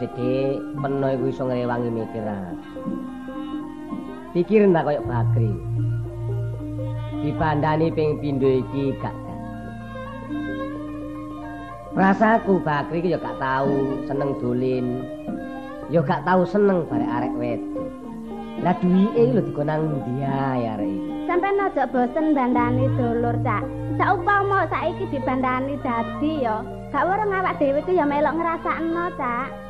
sithik, peno iku iso ngrewangi mikir. Pikir ndak koyo Bakri. Dibandani ping pindho iki gak Rasaku Bakri ya gak tau seneng dolin. Ya gak tau seneng barek arek wedok. Lah duwike lho dikonang ndi ae arek iki. Sampai aja bosen bandani dulur, Cak. Saupama saiki dibandani dadi ya, gak weruh awak dhewe ku ya melok ngrasakno, Cak.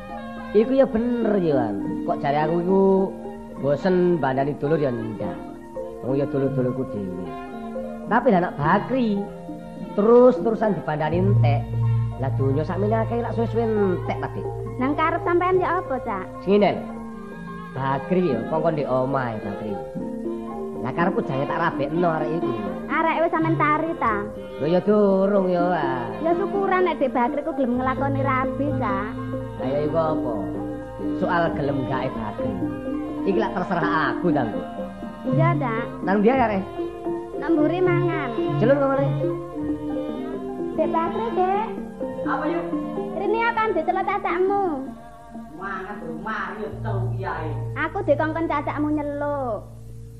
Iku ya bener ya, Kok jare aku iku bosen bandani dulur ya ndak. Wong ya dulur-dulurku dhewe. Tapi lah anak Bakri terus-terusan dibandani entek. Lah donya sakmene akeh lak suwe-suwe entek tadi. Nang karep sampean ya apa, Cak? Sine. Bakri ya, kongkon di omah Bakri. Lah karepku jange tak rabekno arek iku. Arek wis sampean tari ta? Lho ya durung ya. Ya syukuran nek Dek Bakri ku gelem nglakoni rabi, Cak. Lah ya iku apa? Soal gelem gawe Bakri. Iki lak terserah aku ta, Bu. Iya, Cak. Nang dia ya, Rek? Namburi mangan. Jelur kok, Rek? Dek Bakri, Dek. Apa yuk? Rini akan dicelot cacakmu. Mangan rumah yuk telu kiai. Aku dikongkon cacakmu nyeluk.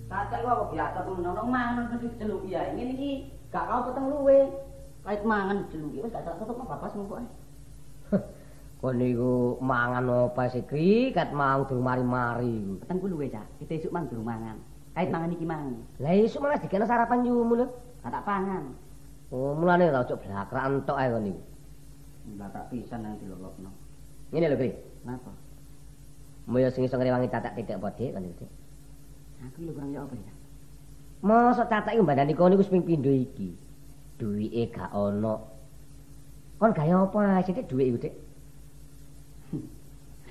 Cacak kok biasa temen ono mangan mesti celuk ya. Ngene iki gak kau peteng luwe. Kait mangan celuk wis gak tutup apa bapas mongko. Kon niku mangan apa sih kri kat mau durung mari-mari. Peteng ku luwe, Cak. Kita esuk mang durung mangan. Kait mangan iki mang. Lah esuk malah dikene sarapan yumu lho. Gak tak pangan. Oh, mulane ora ojo blakrak entok ae kon niku. Lah tak pisan nang dilolokno. Ngene lho, Kri. Napa? Moyo sing iso ngrewangi catak tidak podhe kon niku. Aku lho kurang ya apa ya? Mosok catak iku mbandani kon niku ping pindho iki. Duwike gak ono. Kon gawe apa sithik duwik iku, Dik?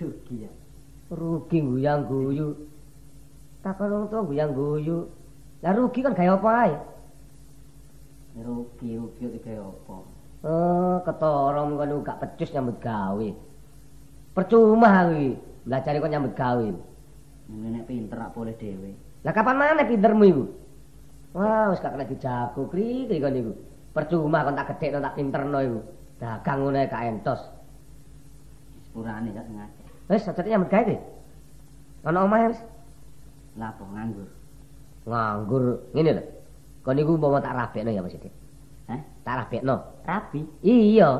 Rugi ya. Rugi guyang guyu. Takon wong tuwa guyang guyu. Lah rugi kon gawe apa ae? Rugi, rugi iki apa? Oh, ketara mengko gak pecus nyambut gawe. Percuma aku iki belajar kok nyambut gawe. Nek pinter rak boleh dhewe. Lah kapan maneh pintermu iku? Wah, wis gak kena dijago kri kri kon niku. Percuma kon tak gedhekno tak pinterno iku. Dagang ngono gak entos. Sepurane gak sengaja. Wis aja nyambut gawe. Ana omah wis Lah apa nganggur? nganggur ngene lho. Kon niku umpama tak rabekno ya Mas Dik. Hah? Tak rabekno. Rabi. Iya.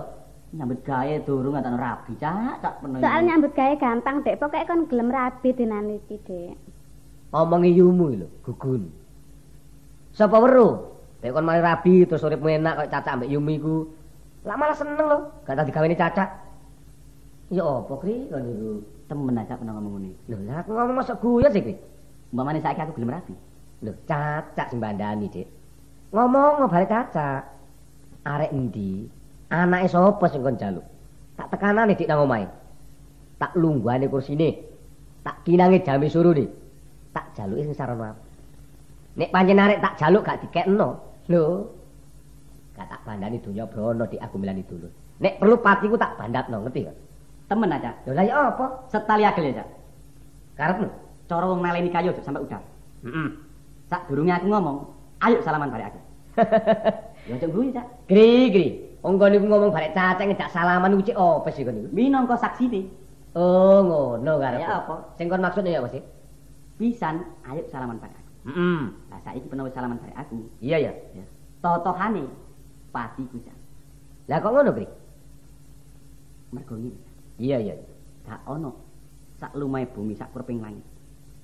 Nyambut gawe durung ngono rabi, Cak. Cak penuh. Soal nyambut gawe gampang, Dek. Pokoke kon gelem rabi dinan iki, Dek. Omongi yumu lho, gugun. Sapa weruh? Nek kon mari rabi terus uripmu enak kaya cacak mbek Yumi iku. Lah malah seneng lho, gak tau digawene cacak. Ya apa kri kon niku? temen aja pernah ngomong ngene. Lho, lah aku ngomong masa guyon sih kri. Umpamane saiki aku gelem rabi. Lho, cacak sing bandani, Dik. Ngomong balik cacak. Arek endi? Anake sapa sing kon jaluk? Tak tekanane dik nang omahe. Tak lungguhane kursine. Tak kinange jame surune. Tak jaluki sing sarana. Nek pancen arek tak jaluk gak dikekno. Lho. Gak tak bandani donya brono dik aku milani dulu. Nek perlu patiku tak bandatno, ngerti gak? Temen aja. Lho lah ya apa? Setali agel ya, Cak. Karepmu? Cara wong naleni kayu aja sampai udah. Heeh. Sak durunge aku ngomong, ayo salaman barek aku. Ya aja guyu, Cak. Kri, kri. Wong kon niku ngomong barek cacak ngejak salaman iku cek apa sih kon niku? Minangka saksine. Oh, ngono karepmu. Ya apa? Sing kon maksudnya ya apa sih? Pisan, ayo salaman barek aku. Heeh. Lah saiki penawa salaman barek aku. Iya ya. Ya. Totohane pati ku, Cak. Lah kok ngono, Kri? Mergo ngene. Iya iya. Gak ono sak lumahe bumi sak kurping langit.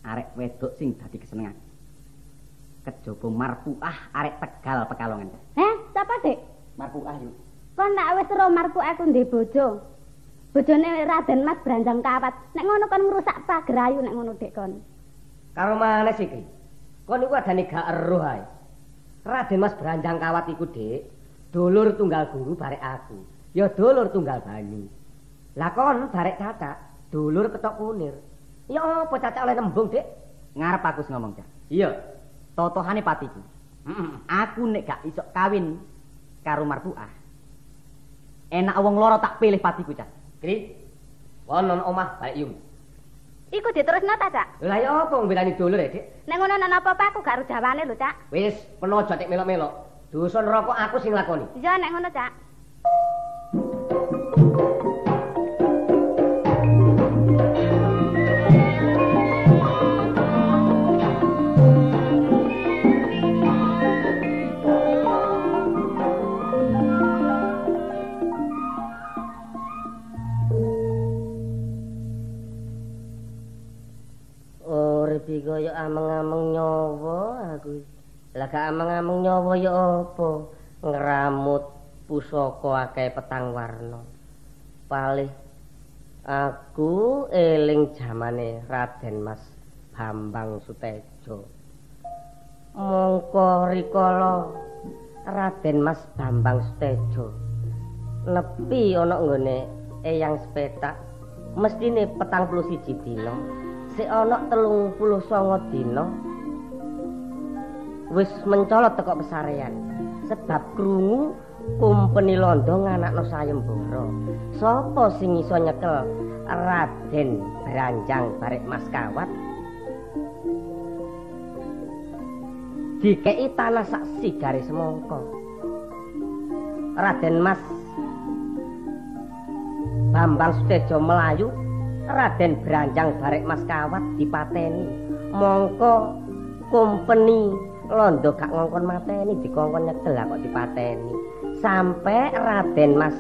Arek wedok sing dadi kesenengan. Kejaba marpuah arek Tegal Pekalongan. Eh, sapa, Dek? Marpuah yuk. Kon nak wis ro marku aku ndek bojo. bojone Raden Mas Branjang Kawat. Nek ngono kon ngrusak pagerayu nek ngono dek kon. Karo mana sih ki? Kon iku adane gak eruh ae. Raden Mas Branjang Kawat iku, Dik, dulur tunggal guru barek aku. Ya dulur tunggal banyu. Lah kon barek cacak, dulur ketok kunir. Ya apa cacak oleh nembung, Dik? Ngarep aku sing ngomong, Cak. Iya. Totohane patiku. Aku nek gak iso kawin karo marpuah. Enak wong loro tak pilih patiku, Cak. Kri. Wonon omah barek yung. Iku diterusno ta, Cak? Lah ya apa ngbelani dulur ya, Dik? Nek ngono ana apa-apa aku gak rujawane lho, Cak. Wis, penojo tek melok-melok. Dosa neraka aku sing lakoni. Iya nek ngono, Cak. Ameng-ameng nyawa aku. Lah gak ameng-ameng nyawa ya apa? Ngramut pusaka akeh petang warna. Palih aku eling jamane Raden Mas Bambang Sutejo. Mongko rikala Raden Mas Bambang Sutejo nepi ana nggone Eyang Sepetak mestine petang puluh siji dina sik ana telung puluh songo dina wis mencolot teko pesarean. Sebab krungu kumpeni londo nganakno sayembara sapa sing iso nyekel? Raden Branjang Barek Mas Kawat. Dikei tanah sak sigare semangka. Raden Mas Bambang Sutejo Melayu Raden Branjang Barek Mas Kawat dipateni. Mongko kumpeni londo gak ngongkon mateni dikongkon nyekel kok dipateni. Sampai Raden Mas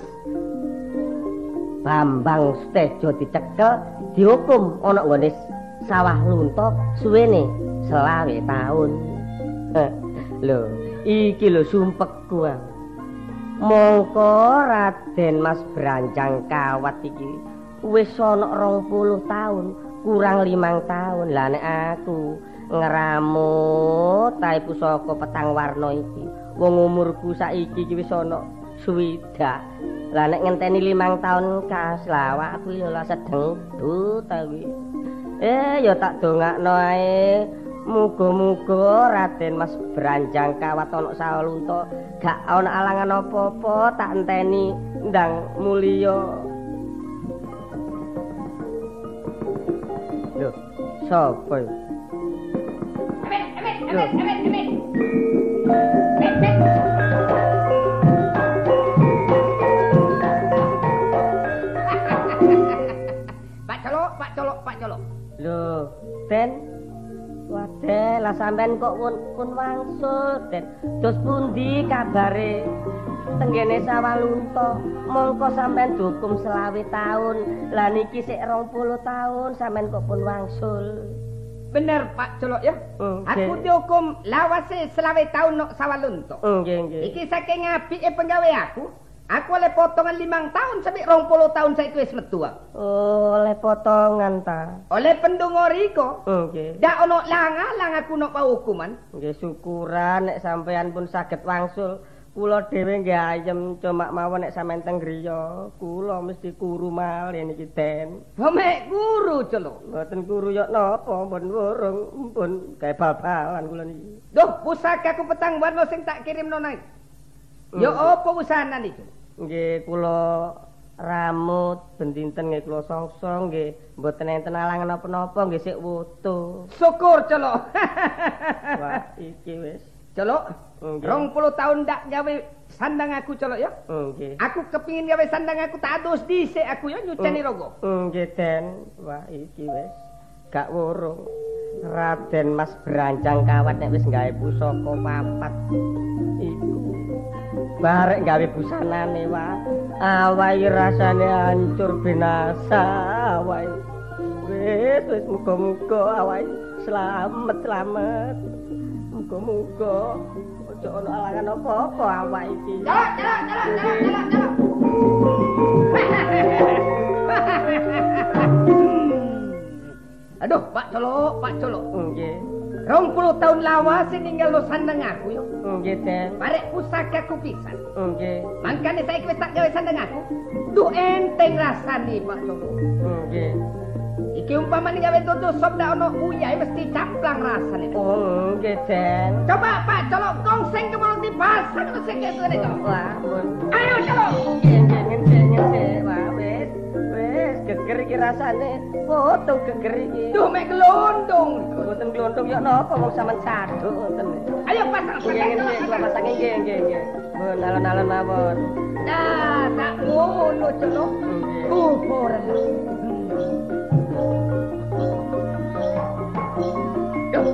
Bambang Sutejo dicekel dihukum ana nggone sawah lunto suwene selawe taun. Lho iki lho sumpekku. Mongko Raden Mas Branjang Kawat iki wis ana 20 taun kurang limang taun. Lah nek aku ngramut tae pusaka petang warna iki. Wong umurku saiki iki wis ana swidak lah nek ngenteni limang taun kas lah aku lah sedeng tapi eh ya tak dongakno ae. Muga-muga Raden Mas Branjang kawat ana sawalunta gak ana alangan apa-apa tak enteni ndang mulya. Emet. Pak Colok, Pak Colok, Pak Colok. Lho, Den. Waduh, lah sampean kok pun wangsul, Den. Dos pundi kabare? Tenggene sawalunta, mongko sampean dihukum selawe taun. Lah niki sik 20 taun sampean kok pun wangsul. Bener Pak Colok ya. Nggih. Aku dihukum lawase selawe tahun nok sawalunto. Nggih, nggih. Iki saking apike penggawe aku. Aku oleh potongan limang tahun sampai rong puluh tahun saya wis metu. Oh, oleh potongan ta. Oleh pendonga riko. Nggih. Dak ono lang-lang aku nok hukuman. Nggih syukuran nek sampean pun saged wangsul. Kula dhewe nggih ayem cuma mawon nek sampean teng griya. Kula mesti kuru malih niki Den. Homek guru Colok. Mboten kuru yok napa, pun wurung, pun gawe bal-balan kula niki. Duh, pusaka aku petang warna sing tak kirim nonai. Ya apa usahanan itu? Nggih kula ramut ben dinten nggih kula songsong nggih mboten enten alangan napa-napa nggih sik wutuh. Syukur Colok. Wah, iki wis. Colok, Nggih. rong puluh tahun dak gawe sandang aku Colok ya. Nggih. Aku kepingin gawe sandang aku tak adus dhisik aku ya nyuceni rogo. Nggih, Den. Wah, iki wis gak wurung. Raden Mas Branjang kawat nek wis gawe pusaka papat iku. Barek gawe busanane wah. Awai rasane hancur binasa awai. Wis wis muga-muga awai selamat selamat. muga-muga aja ana alangan apa-apa awak iki. Jalan, jalan, jalan, jalan, jalan. Aduh, Pak Colok, Pak Colok. Nggih. Rong puluh tahun lawas sing ninggal lo sandeng aku yo. Nggih, Den. Parek pusaka ku pisan. Nggih. Mangkane saiki wis tak gawe sandeng aku. Duh enteng rasane, Pak Colok. Nggih. Iki umpamane gawe tutu sop dak ono uyah mesti caplang rasane. Oh, nggih, Den. Coba Pak Colok gongseng ke mulut dipasang lu sing kene Colok. Wah. Ayo Colok. Nggih, nggih, nggih, nggih. Wah, wis. Wis geger iki rasane. Foto geger iki. Duh mek glondong. Mboten glondong ya napa wong sampean saduk ngoten. Ayo pasang nggih, nggih, kula pasange nggih, nggih, nggih. Mun alon-alon mawon. Nah, tak ngono Colok. Nggih.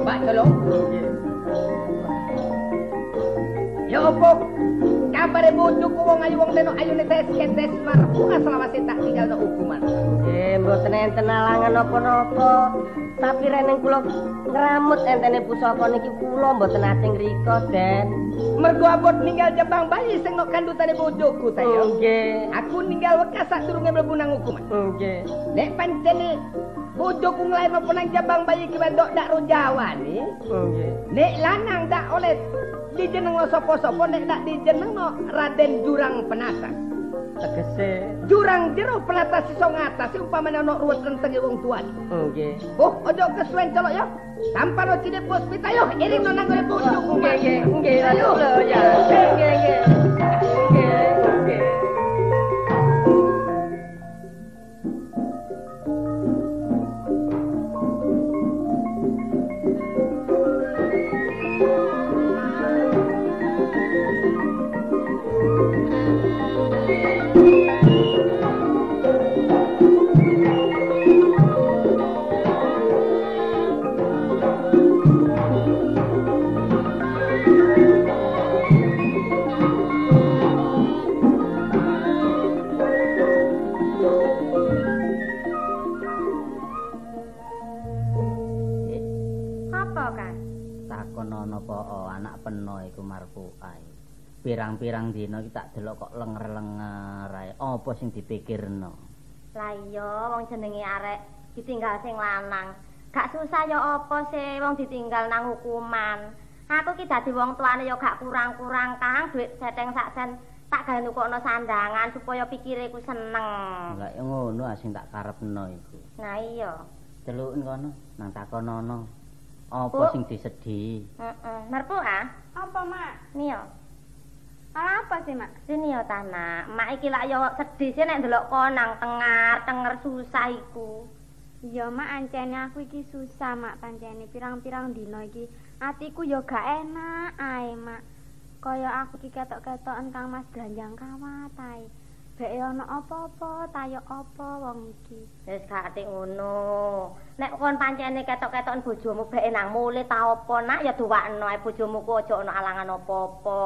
Nggih. Ya opo? Kabare bojoku wong ayu wong teno ayune tes ketes marpuka selawase tak tinggal no hukuman. Nggih, mboten enten alangan napa-napa. Tapi reneng kula ngramut entene pusaka niki kula mboten ate ngrika, Den. Mergo abot ninggal jabang bayi sing no kandutane bojoku ta yo. Nggih. Aku ninggal wekas sadurunge mlebu nang hukuman. Nggih. Nek pancene bojoku nglairno nang jabang bayi ki wedok dak ro jawane, Nggih. nek lanang dak oleh dijenengno sapa-sapa nek dak dijenengno Raden Jurang Penatas. Tegese. Jurang jero penatas iso ngatasi umpamane ana ruwet rentenge wong tuane. Nggih. Oh, ojo kesuwen colok ya. Tanpa lo cine puspita yo, iring nang ngore bojoku. Nggih, nggih, nggih, Ayo. lho ya. Nggih, nggih, nggih. Nggih, Pirang-pirang dina iki tak delok kok lenger-lenger ae. Apa sing dipikirno? Lah iya, wong jenenge arek ditinggal sing lanang. Gak susah ya apa sih wong ditinggal nang hukuman. Aku ki dadi wong tuane ya gak kurang-kurang Kang, duit seteng saksen tak gawe nukokno sandangan supaya pikire ku seneng. Lah ngono ah, sing tak karepno iku. Nah iya. Celuken kono nang takonono. Apa sing disedhi? Heeh. Merpu ah? Apa, Mak? Niyo. Malah apa sih, Mak? Sini yo tanah. Mak iki lak yo sedih sih nek ndelok konang tengar, tenger susah iku. Iya, Mak, ancene aku iki susah, Mak, pancene pirang-pirang dina iki. Atiku yo gak enak ae, Mak. Kaya aku iki ketok-ketoken Kang Mas Glanjang kawat ae. Bek ono apa-apa, tayo apa wong iki. Wis gak ati ngono. Nek kon pancene ketok-ketoken bojomu bek nang mule ta apa nak ya duwakno ae bojomu ku aja ana alangan apa-apa.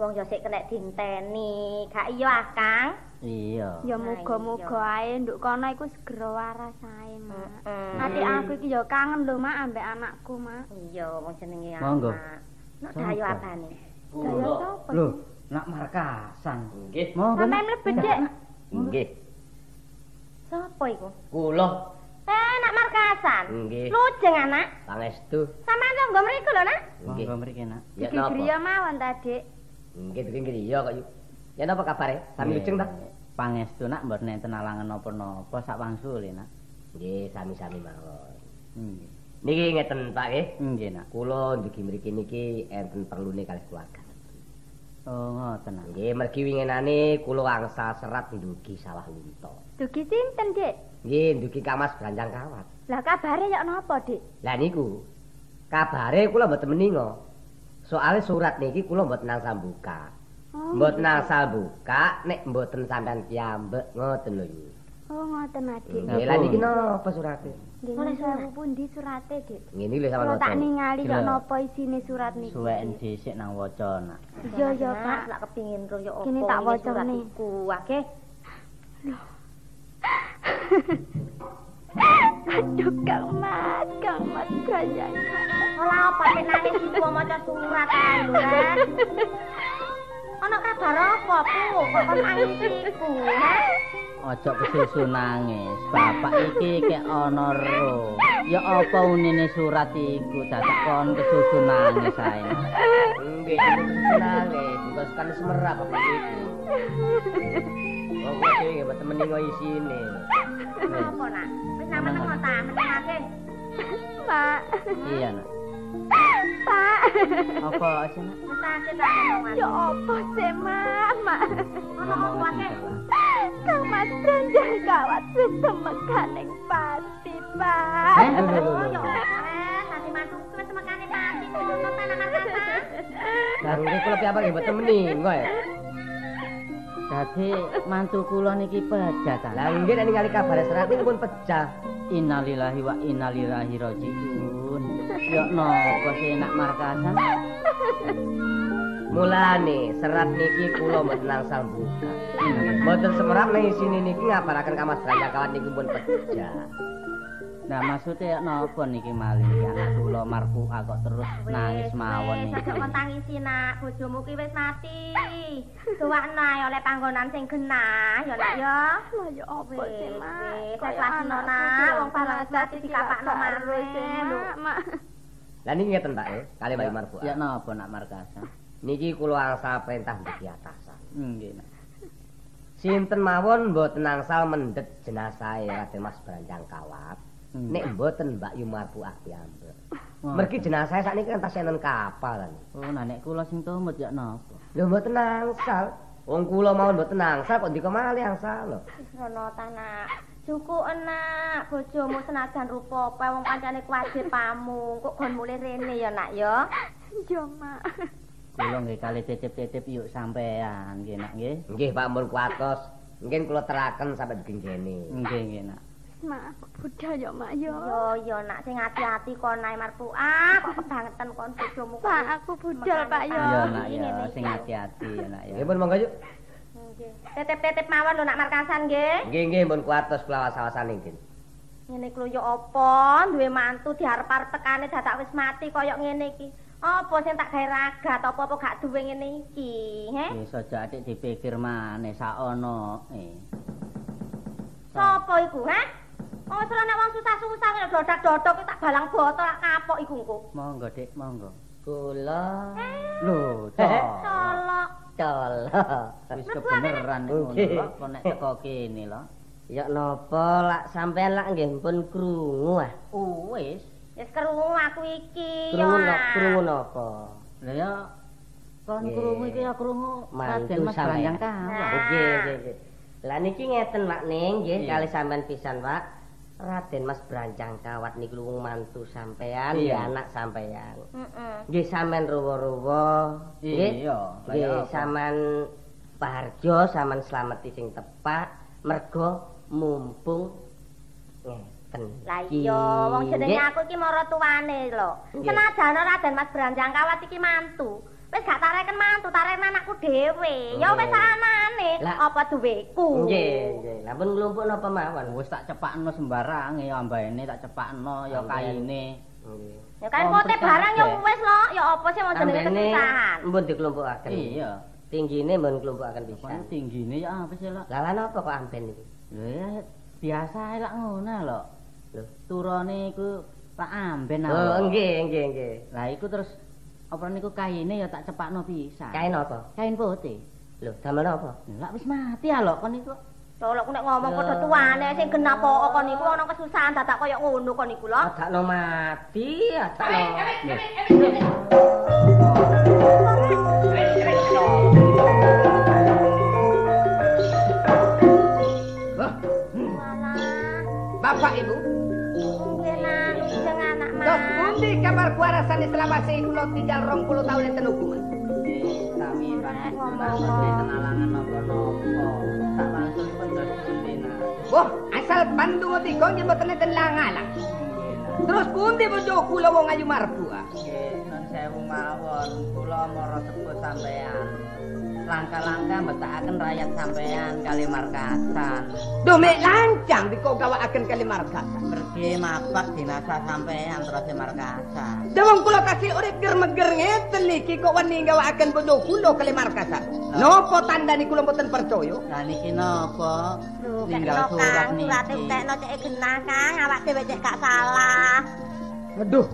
Wong ya sik kena dinteni. Gak iya ah, Kang? Iya. Ya muga-muga ae nduk kono iku segera waras ae, Mak. Heeh. Ati aku iki yo kangen lho, Mak, ambek anakku, Mak. Iya, wong jenenge Monggo. anak. Nek Sapa? dayo abane. Daya sapa? Lho, nak markasan. Nggih. Monggo. Sampeyan mlebet, Dik. Nggih. Sapa iku? Kula Eh, nak markasan. Nggih. Lujeng anak. pangestu. Sampeyan tanggo mriku lho, Nak. Nggih. Monggo mriki nak. Ya Iki napa? griya mawon ta, Dik. Nggih, bikin griya kok yuk. Ya napa kabare? Sami lujeng ta? Pangestu nak mboten enten alangan napa-napa sak wangsule nak. Nggih, sami-sami mawon. Nggih. Niki ngeten Pak nggih. Nggih nak. Kula ndugi mriki niki enten perlune kalih keluarga. Oh ngoten nak. Nggih, mergi winginane kula angsal serat ndugi sawah lunto. Dugi sinten, Dik? Nggih, ndugi Kamas Branjang Kawat. Lah kabare yo napa, Dik? Lah niku kabare kula mboten meninga. Soale surat niki kula mboten angsal buka. Oh, Mboten angsal buka nek mboten sampean piyambek ngoten lho. Yu. Oh, ngoten, Adik. Nggih, lah niki napa surate? Oleh surat surat. pundi surate, Dik? Ngene lho sampean Kalau tak ningali yo Gila. napa isine surat niki. Suweken dhisik nang waca nak. Iya, Nak, Pak. Lak kepingin ro yo Kini apa tak ini waca surat nih. Aduh, Kang Mas, Kang Mas gajah. Ora apa nek nangis iku maca surat lho, Ren. Ana kabar apa, Bu? Kok nangis iku, Ojo kesusu nangis. Bapak iki kek ana ro. Ya apa unine surat iku dadak kon kesusu nangis ae. Nggih, nangis, bos kan semerap apa iki. Wong kuwi nggih mboten meningo isine. Apa nak? Wis nang meneng ta, menengake. Mak. Iya, Nak. Pak. Apa sih, Nak? Mesake ta ngomongan. Ya apa sih, Mak? Mak. Ono apa wae? Kang Mas Branjang kawat wis temekan ning pati, Pak. Eh, lho, lho, Oh, ya eh, tadi mantu wis semekane pati tutup tenan kata. Garune kula piyambak nggih mboten meningo ya. Dadi mantu kula niki pejatan. Lah nggih nek ningali kabar serat pun pecah. Innalillahi wa innalillahi rajiun. Ya napa sih nak markasan? Mulane serat niki kula mboten angsal buka. Mboten semerap nang isine niki ngaparaken ka Mas Rajakawan niku pun pecah. Nah maksudnya napa niki malih anak kula marfu'a kok terus nangis mawon Wis niki. aja kon tangisi nak, bojomu ki wis mati. Tuwakna ya oleh panggonan sing genah ya nak ya. Lah ya apa sih, Mak? Wis, nak. pirang Wong barang pirang dadi dikapakno maneh, lho. Mak. Lah niki ngeten Pak eh, kali Mbak Marfu. Ya napa nak markasan? Niki kula angsal perintah ndugi atasan. Nggih. Nak. Sinten mawon mboten angsal mendhet jenazah Raden Mas Branjang Kawat. Hmm. Nek mboten Mbak Yu Marfu piyambak. Oh. Mergi jenazah sakniki kan enen kapal. Oh, nah nek kula sing tumut ya napa? Lho mboten angsal. Wong kula mawon mboten angsal kok ndika malih angsal lho. Wis ngono ta Cukup enak bojomu senajan rupa apa wong pancene kuwajib pamung. Kok gon mulih rene ya nak ya. Ya, Mak. Kula nggih kali titip-titip yuk sampean nggih nak nggih. Nggih Pak mun kuatos. Mungkin kula teraken sampai digenggene. Nggih nggih nak. Mak, aku budal ya, Mak ya. Yo yo nak sing ati-ati kon nae marfuah kok kebangetan kon bojomu. Pak, aku budal, Pak ya. Iya nak iki. sing hati-hati ya nak ya. Nggih pun monggo yuk. Nggih. Titip-titip mawon lho nak markasan nggih. Nggih nggih mun kuatos kula awas-awasan nggih. Ngene ya apa duwe mantu diarep-arep tekane dadak wis mati kaya ngene iki. Apa sing tak gawe ragat apa-apa gak duwe ngene iki, he? Wis aja atik dipikir maneh saono. Eh. Sopo iku, he? Oh, ora nek wong susah-susah ngene dodak-dodok tak balang botol tak kapok iku engko. Monggo Dik, monggo. Kula Lho, cok. Colok. Colok. Wis kebeneran ngono kok nek teko kene lho. Ya napa lak sampean lak nggih pun krungu ah. Oh, wis. Wis krungu aku iki Krungu no, ah. krungu napa? Lah ya kon krungu iki ya krungu Raden Mas Kawat. Nah. Nggih nggih. Lah niki ngeten Mak Ning nggih kali sampean pisan Pak. Raden Mas Branjang Kawat niki luwung mantu sampean ya anak sampean. Heeh. Nggih sampean ruwo-ruwo. Nggih. Iya, Nggih sampean Parjo sampean slameti sing tepak mergo mumpung ngeten. Lah iya, wong jenenge aku iki mara tuane lho. Senajan Raden Mas Branjang Kawat iki mantu. Wis gak tareken mantu, tareken anakku dhewe. Ya wis anane, apa duweku. Nggih, nggih. Lah pun nglumpuk napa mawon? Wis tak cepakno sembarang ya ambane tak cepakno ya kaine. Nggih. Ya kan pote barang ya wis lho, ya apa sih wong jenenge kesusahan. mbun dikelumpukaken. Iya. Tinggine mbun kelumpukaken Kon pisan. tinggine ya apa sih lho? Lah lan apa kok amben iki? Lho ya biasa lak ngono lho. Lho. Turone iku tak amben Oh, aku. nggih, nggih, nggih. Lah iku terus apa niku kaine ya tak cepakno pisan. Kain apa? Kain putih. Lho, damel apa? Lah wis mati lho kon niku. Tolok nek ngomong padha tuane sing genah apa kon niku ana kesusahan dadak kaya ngono kon niku lho. Adakno mati, adakno. Wah, Walah, Bapak Ibu, nggih nak jeng anak mas. dos pundi kabar kuarasane selama kula tinggal 20 tahun enten hukuman. Sami panen Ngomong. kenalangan napa-napa. Tak langsung pendas pundina. Wah, asal pandungo tiga nggih mboten enten langalang. Terus pundi bojo kula wong ayu marfu ah. Nggih, nun sewu mawon, kula mara sepuh sampean. Langkah-langkah mbetakaken rakyat sampean kali markasan. Duh mek lancang diko gawakaken kali markasan. Pergi mapak dinasa sampean terus di markasan. Dawang kula kasih urip ger-meger ngeten niki kok wani gawakaken bodo kula kali markasan. Napa tandani kula mboten percaya? Lah niki napa? Lho, Tinggal surat niki. Surate utekno cek genah, Kang. Awak dhewe cek gak salah. Aduh.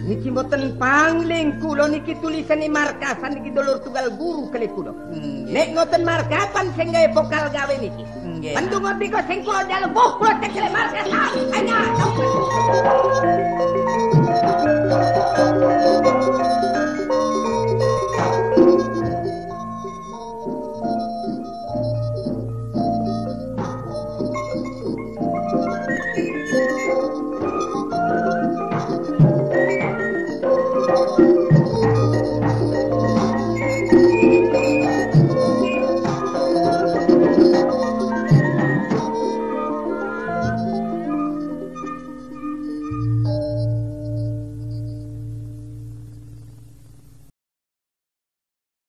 Niki mboten pangling kula niki tulisan markasan niki dulur tunggal guru kali kula. Nggih. Nek ngoten markasan sing gawe vokal gawe niki. Nggih. Pendu ngerti kok sing kula dalem buh kula cek kali markasan. Ayo.